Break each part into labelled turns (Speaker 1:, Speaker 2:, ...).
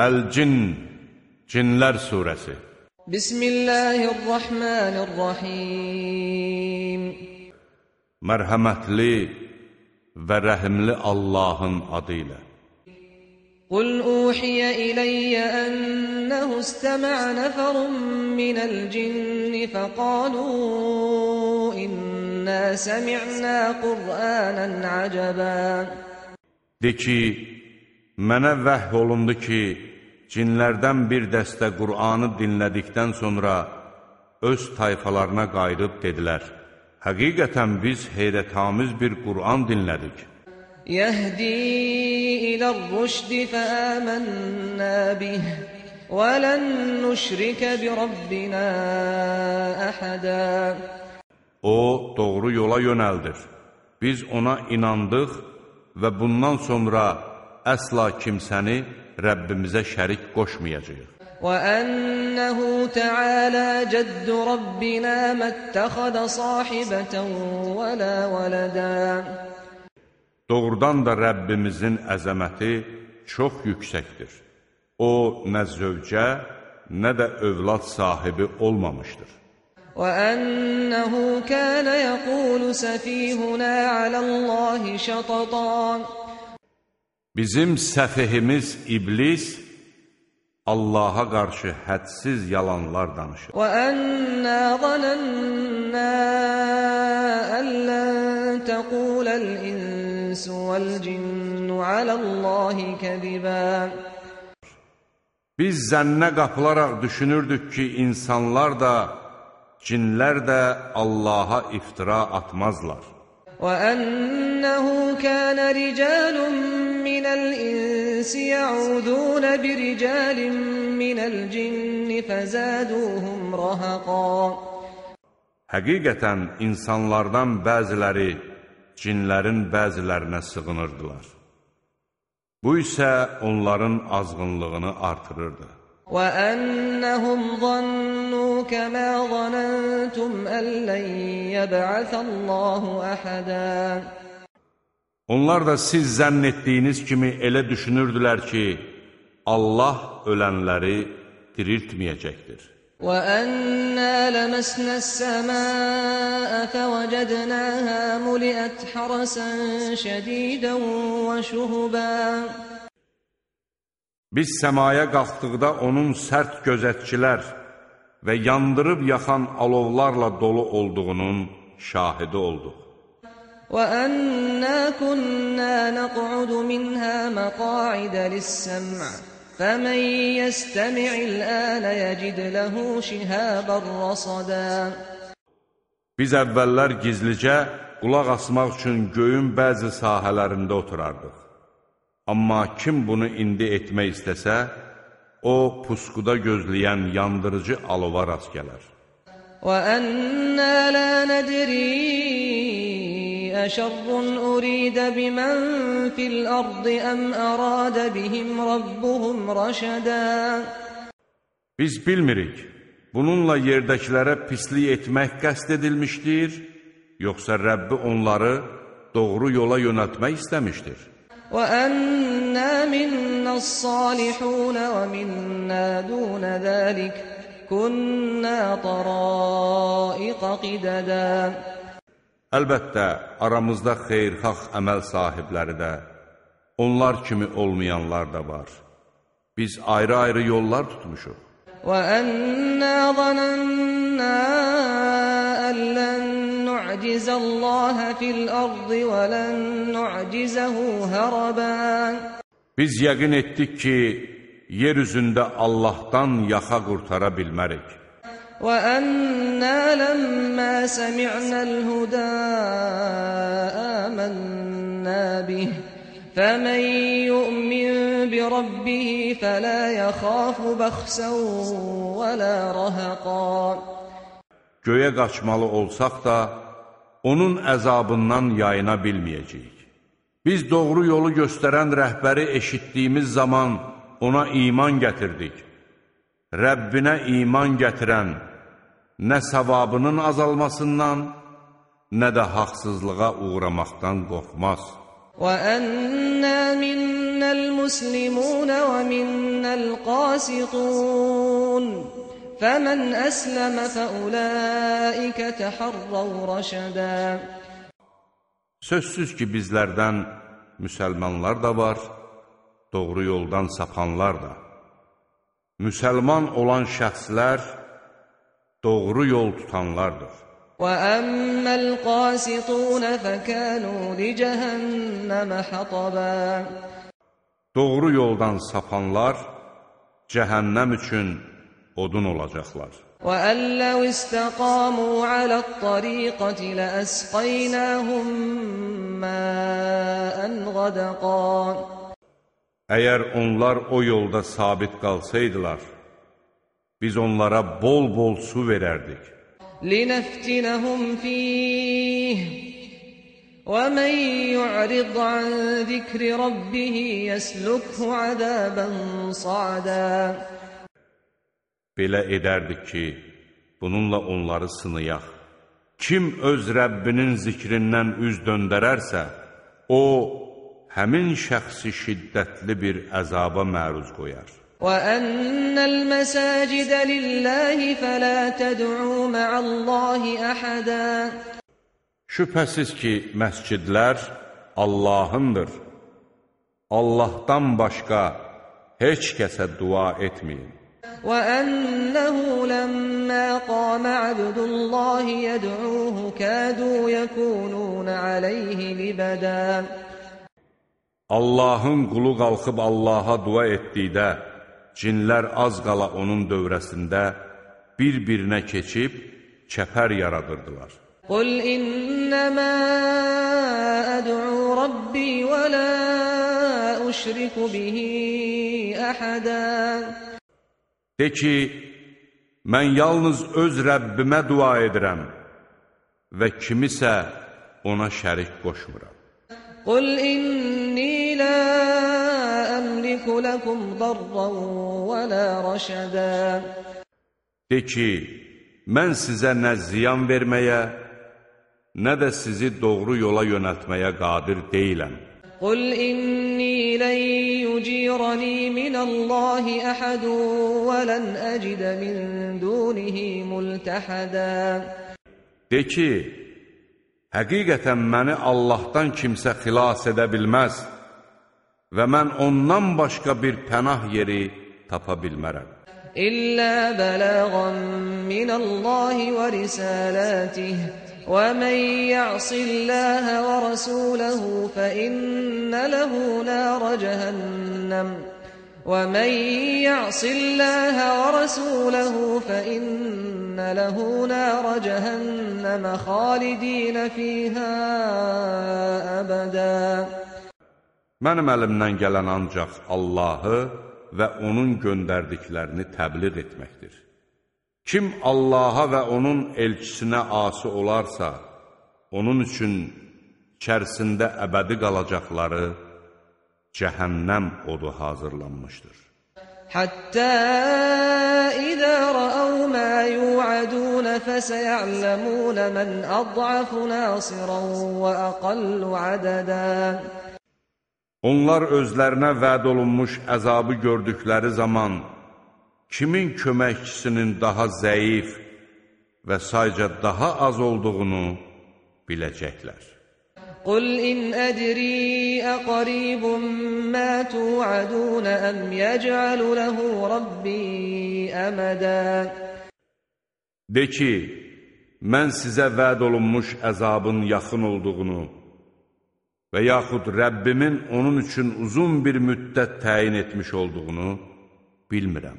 Speaker 1: Əl-Cin, Cinlər Suresi
Speaker 2: Bismillahirrahmanirrahim.
Speaker 1: Mərhəmətli və rəhimli Allahın adı ilə.
Speaker 2: Qul uhiyə iləyyə ənnəhu istəmə'ə nəfərun minəl cinni fəqalu innə səmi'nə Qur'anən əcəbə
Speaker 1: De ki, mənə vəh olundu ki, cinlərdən bir dəstə Qur'anı dinlədikdən sonra öz tayfalarına qayıdıb dedilər, Həqiqətən biz heyrətamiz bir Qur'an dinlədik.
Speaker 2: Yəhdi ilə'r-rüşdi fəəmənnə bih və lən nüşrikə bi Rabbina əhədə
Speaker 1: O, doğru yola yönəldir. Biz ona inandıq və bundan sonra əsla kimsəni Rəbbimizə şərik qoşmayacaq.
Speaker 2: وأنه تعالى جد ربنا ما اتخذ صاحبة ولا ولدا
Speaker 1: Doğrudan da Rəbbimizin əzəməti çox yüksəkdir. O, nə zövcə, nə də övlad sahibi olmamışdır.
Speaker 2: وأنه كان يقول سفيهنا على الله شططا
Speaker 1: Bizim səfihimiz iblis Allaha qarşı hədsiz yalanlar danışır.
Speaker 2: Və ənnə zənənnə əllən təqulən insu vəl cinnu aləllahi kəzibə.
Speaker 1: Biz zənnə qapılaraq düşünürdük ki, insanlar da, cinlər də Allaha iftira atmazlar.
Speaker 2: Və ənnəhu kənə ricalun من الإنس يعوذون برجال من الجن فزادوهم رهقا
Speaker 1: Həqiqətən insanlardan bəziləri cinlərin bəzilərinə sığınırdılar. Bu isə onların azğınlığını artırırdı.
Speaker 2: وأنهم ظنوا كما ظننتم أن لن يبعث الله أحدا
Speaker 1: Onlar da siz zənn etdiyiniz kimi elə düşünürdülər ki, Allah ölənləri diriltməyəcəkdir.
Speaker 2: وأنا لمسنا السماء فوجدناها ملئت حرسا شديدا وشهبا
Speaker 1: Biz səmaya qalxdıqda onun sərt gözətçilər və yandırıb yaxan alovlarla dolu olduğunun şahidi olduq.
Speaker 2: وأنا كنا نقعد منها مقاعد للسمع فمن يستمع الآن يجد له شهابا رصدا
Speaker 1: Biz əvvəllər gizlicə qulaq asmaq üçün göyün bəzi sahələrində oturardıq. Amma kim bunu indi etmək istəsə, o puskuda gözləyən yandırıcı alova rast gələr.
Speaker 2: وأنا لا ندري أشر أريد بمن في الأرض أم أراد بهم ربهم رشدا
Speaker 1: Biz bilmirik, bununla yerdəkilərə pislik etmək qəsd edilmişdir, yoxsa Rəbbi onları doğru yola yönəltmək istəmişdir.
Speaker 2: وأنا منا الصالحون ومنا دون ذلك كنا طرائق قددا
Speaker 1: Əlbəttə, aramızda xeyirxax əməl sahibləri də, onlar kimi olmayanlar da var. Biz ayrı-ayrı yollar tutmuşuq.
Speaker 2: وأنا ظننا أن لن نعجز الله في الأرض ولن نعجزه هربا
Speaker 1: Biz yəqin etdik ki, yer üzündə Allahdan yaxa qurtara bilmərik.
Speaker 2: وأنا لما سمعنا الهدى آمنا به فمن يؤمن بربه فلا يخاف بخسا ولا رهقا
Speaker 1: Göyə qaçmalı olsaq da, onun əzabından yayına bilməyəcəyik. Biz doğru yolu göstərən rəhbəri eşitdiyimiz zaman ona iman gətirdik. Rəbbinə iman gətirən nə savabının azalmasından, nə də haqsızlığa uğramaqdan qorxmaz.
Speaker 2: وأنا منا منا المسلمون ومنا القاسطون فمن أسلم فأولئك تحروا رشدا
Speaker 1: Sözsüz ki, bizlərdən müsəlmanlar da var, doğru yoldan sapanlar da. Müsəlman olan şəxslər doğru yol tutanlardır.
Speaker 2: وأما القاسطون فكانوا لجهنم حطبا
Speaker 1: Doğru yoldan sapanlar cəhənnəm üçün odun olacaqlar.
Speaker 2: وأن لو استقاموا على الطريقة لأسقيناهم ماء غدقا
Speaker 1: Əgər onlar o yolda sabit qalsaydılar, biz onlara bol-bol su verərdik.
Speaker 2: لنفتنهم فيه ومن يعرض عن ذكر ربه يسلكه عذابا صعدا
Speaker 1: Belə edərdik ki, bununla onları sınayaq. Kim öz Rəbbinin zikrindən üz döndərərsə, o, həmin şəxsi şiddətli bir əzaba məruz qoyar.
Speaker 2: وأن المساجد لله فلا تدعوا مع الله أحدا
Speaker 1: Şübhəsiz ki, məscidlər Allahındır. Allahdan başqa heç kəsə dua etməyin.
Speaker 2: وأنه لما قام عبد الله يدعوه كادوا يكونون عليه لبدا
Speaker 1: Allahın qulu qalxıb Allaha dua etdikdə, cinlər az qala onun dövrəsində bir-birinə keçib çəpər yaradırdılar.
Speaker 2: Qul innəmə əd'u rabbi və la uşriku bihi əhədə
Speaker 1: De ki, mən yalnız öz Rəbbimə dua edirəm və kimisə ona şərik qoşmuram.
Speaker 2: Qul inni la أملك لكم ضرا ولا رشدا
Speaker 1: De ki, mən sizə nə ziyan verməyə, nə də sizi doğru yola yönəltməyə qadir deyiləm.
Speaker 2: قل إني لن يجيرني من الله أحد ولن أجد من دونه ملتحدا
Speaker 1: De ki, həqiqətən məni Allahdan kimsə xilas edə bilməz və mən ondan başqa bir pənah yeri tapa bilmərəm.
Speaker 2: İllə bələğən minəllahi və risalətih və mən yəxsilləhə və rəsuləhu fə innə ləhu nərə cəhənnəm ومن يعص الله ورسوله فإن له نار جهنم خالدين فيها أبداً
Speaker 1: Mənim əlimdən gələn ancaq Allahı və onun göndərdiklərini təbliğ etməkdir. Kim Allaha və onun elçisinə asi olarsa, onun üçün içərisində əbədi qalacaqları cəhənnəm odu hazırlanmışdır.
Speaker 2: Hətta idə rəəv mə yu'adunə fəsəyə'ləmunə mən əḍ'afu nəsirən və əqallu ədədən
Speaker 1: Onlar özlərinə vəd olunmuş əzabı gördükləri zaman kimin köməkçisinin daha zəif və sayca daha az olduğunu biləcəklər.
Speaker 2: Qul in ədri əqribun mə tuadun əm yəcəlu ləhu rabbi əmədə
Speaker 1: De ki, mən sizə vəd olunmuş əzabın yaxın olduğunu və yaxud Rəbbimin onun üçün uzun bir müddət təyin etmiş olduğunu bilmirəm.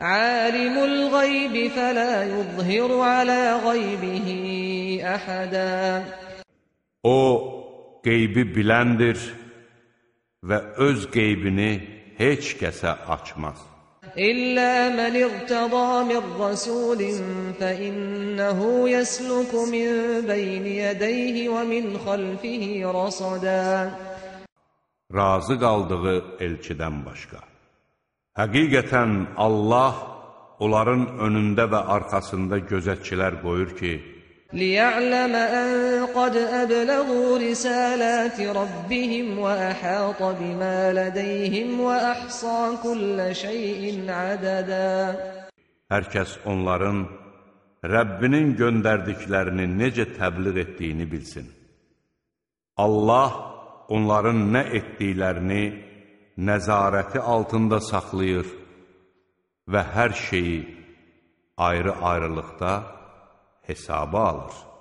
Speaker 2: Alimul ğaybi fələ yuzhiru alə ğaybihi əhədə
Speaker 1: O, qeybi biləndir və öz qeybini heç kəsə açmaz.
Speaker 2: إلا من ارتضى من رسول فإنه يسلك من بين يديه ومن خلفه رصدا
Speaker 1: razı qaldığı elçidən başqa. Həqiqətən Allah onların önündə və arxasında gözətçilər qoyur ki,
Speaker 2: لِيَعْلَمَ أَنْ قَدْ أَبْلَغُوا رِسَالَاتِ رَبِّهِمْ وَأَحَاطَ بِمَا لَدَيْهِمْ وَأَحْصَى كُلَّ شَيْءٍ عَدَدًا
Speaker 1: Hər kəs onların Rəbbinin göndərdiklərini necə təbliğ etdiyini bilsin. Allah onların nə etdiklərini nəzarəti altında saxlayır və hər şeyi ayrı-ayrılıqda hesaba alır.